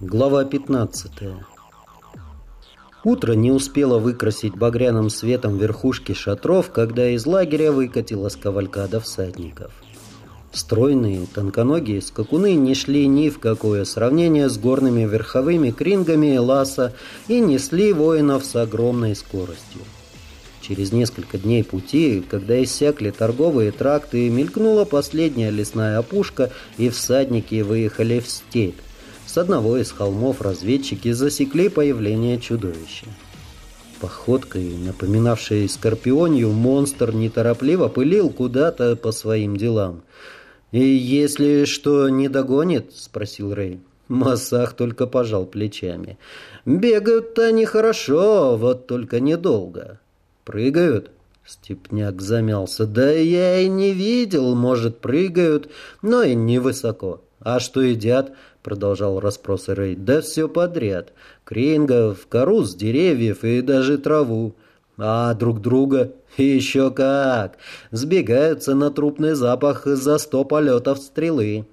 Глава 15 Утро не успело выкрасить багряным светом верхушки шатров, когда из лагеря выкатилась кавалькада всадников. Стройные, тонконогие скакуны не шли ни в какое сравнение с горными верховыми крингами Эласа и несли воинов с огромной скоростью. Через несколько дней пути, когда иссякли торговые тракты, мелькнула последняя лесная опушка, и всадники выехали в степь. С одного из холмов разведчики засекли появление чудовища. Походкой, напоминавшей скорпионью, монстр неторопливо пылил куда-то по своим делам. «И если что не догонит?» — спросил Рэй. Массах только пожал плечами. «Бегают-то они хорошо, вот только недолго». «Прыгают?» Степняк замялся. «Да я и не видел, может, прыгают, но и невысоко. А что едят?» Продолжал расспросы Рэй. «Да все подряд. Крингов, кору деревьев и даже траву. А друг друга? Еще как! Сбегаются на трупный запах за сто полетов стрелы».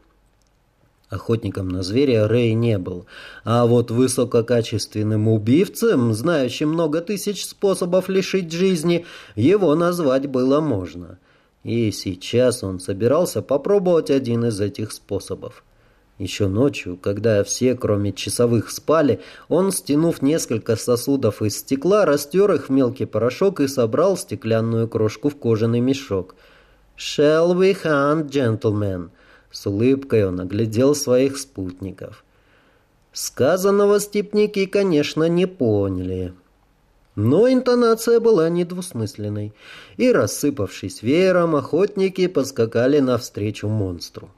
Охотником на зверя Рэй не был, а вот высококачественным убивцем, знающим много тысяч способов лишить жизни, его назвать было можно. И сейчас он собирался попробовать один из этих способов. Еще ночью, когда все, кроме часовых, спали, он, стянув несколько сосудов из стекла, растер их в мелкий порошок и собрал стеклянную крошку в кожаный мешок. «Shall we hunt, gentlemen?» С улыбкой он оглядел своих спутников. Сказанного степники, конечно, не поняли. Но интонация была недвусмысленной, и, рассыпавшись веером, охотники поскакали навстречу монстру.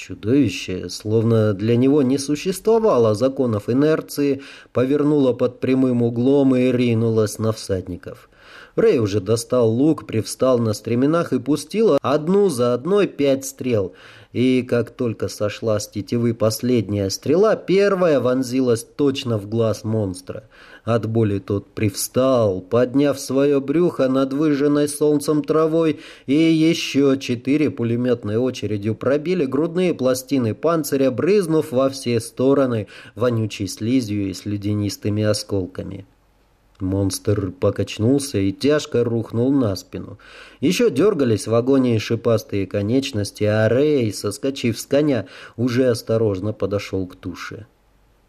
Чудовище, словно для него не существовало законов инерции, повернуло под прямым углом и ринулось на всадников. Рэй уже достал лук, привстал на стременах и пустил одну за одной пять стрел. И как только сошла с тетивы последняя стрела, первая вонзилась точно в глаз монстра. От боли тот привстал, подняв свое брюхо над выжженной солнцем травой, и еще четыре пулеметной очередью пробили грудные пластины панциря, брызнув во все стороны вонючей слизью и слюдянистыми осколками. Монстр покачнулся и тяжко рухнул на спину. Еще дергались в агонии шипастые конечности, а Рэй, соскочив с коня, уже осторожно подошел к туше.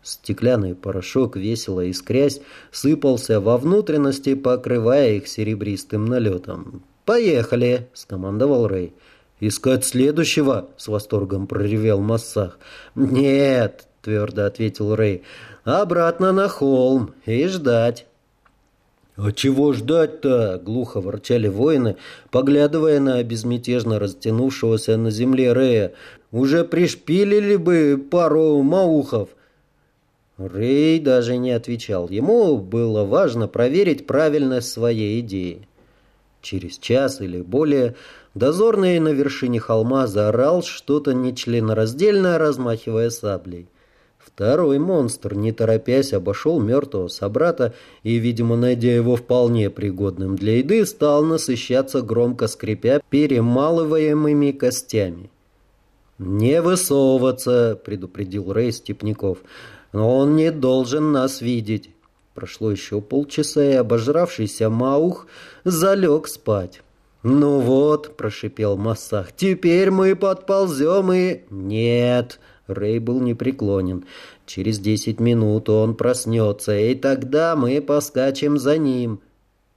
Стеклянный порошок, весело искрясь, сыпался во внутренности, покрывая их серебристым налетом. «Поехали!» — скомандовал Рэй. «Искать следующего?» — с восторгом проревел Массах. «Нет!» — твердо ответил Рэй. «Обратно на холм и ждать». «А чего ждать-то?» — глухо ворчали воины, поглядывая на безмятежно растянувшегося на земле Рея. «Уже пришпилили бы пару маухов». Рэй даже не отвечал. Ему было важно проверить правильность своей идеи. Через час или более дозорный на вершине холма заорал что-то нечленораздельное, размахивая саблей. Второй монстр, не торопясь, обошел мертвого собрата и, видимо, найдя его вполне пригодным для еды, стал насыщаться, громко скрипя перемалываемыми костями. «Не высовываться!» — предупредил Рей Степняков. «Но он не должен нас видеть». Прошло еще полчаса, и обожравшийся Маух залег спать. «Ну вот», — прошипел Массах, — «теперь мы подползем и...» «Нет», Рэй был непреклонен. Через десять минут он проснется, и тогда мы поскачем за ним.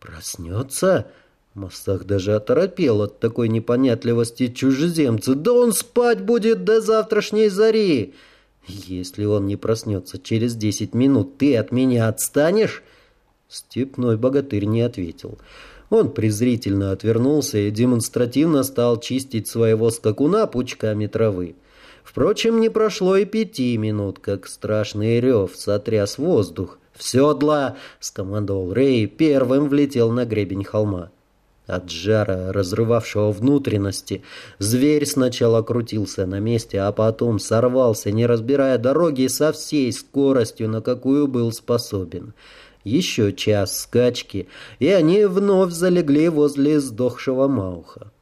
Проснется? Массах даже оторопел от такой непонятливости чужеземца. Да он спать будет до завтрашней зари. Если он не проснется через десять минут, ты от меня отстанешь? Степной богатырь не ответил. Он презрительно отвернулся и демонстративно стал чистить своего скакуна пучками травы. Впрочем, не прошло и пяти минут, как страшный рев сотряс воздух. «В седла!» — скомандовал Рэй, первым влетел на гребень холма. От жара, разрывавшего внутренности, зверь сначала крутился на месте, а потом сорвался, не разбирая дороги, со всей скоростью, на какую был способен. Еще час скачки, и они вновь залегли возле сдохшего Мауха.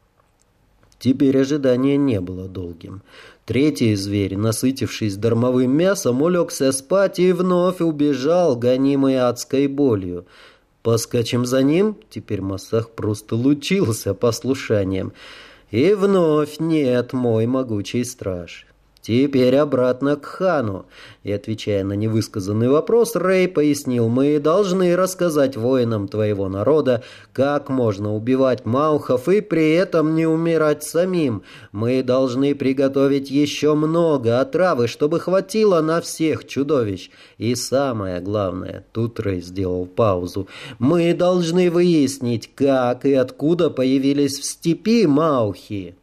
Теперь ожидание не было долгим. Третий зверь, насытившись дармовым мясом, улегся спать и вновь убежал, гонимый адской болью. Поскачем за ним, теперь Масах просто лучился послушанием. И вновь нет мой могучий страж. Теперь обратно к хану. И отвечая на невысказанный вопрос, Рэй пояснил, мы должны рассказать воинам твоего народа, как можно убивать маухов и при этом не умирать самим. Мы должны приготовить еще много отравы, чтобы хватило на всех чудовищ. И самое главное, тут Рэй сделал паузу, мы должны выяснить, как и откуда появились в степи маухи.